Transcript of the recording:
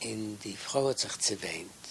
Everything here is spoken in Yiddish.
in die Frau hat sich zu weint.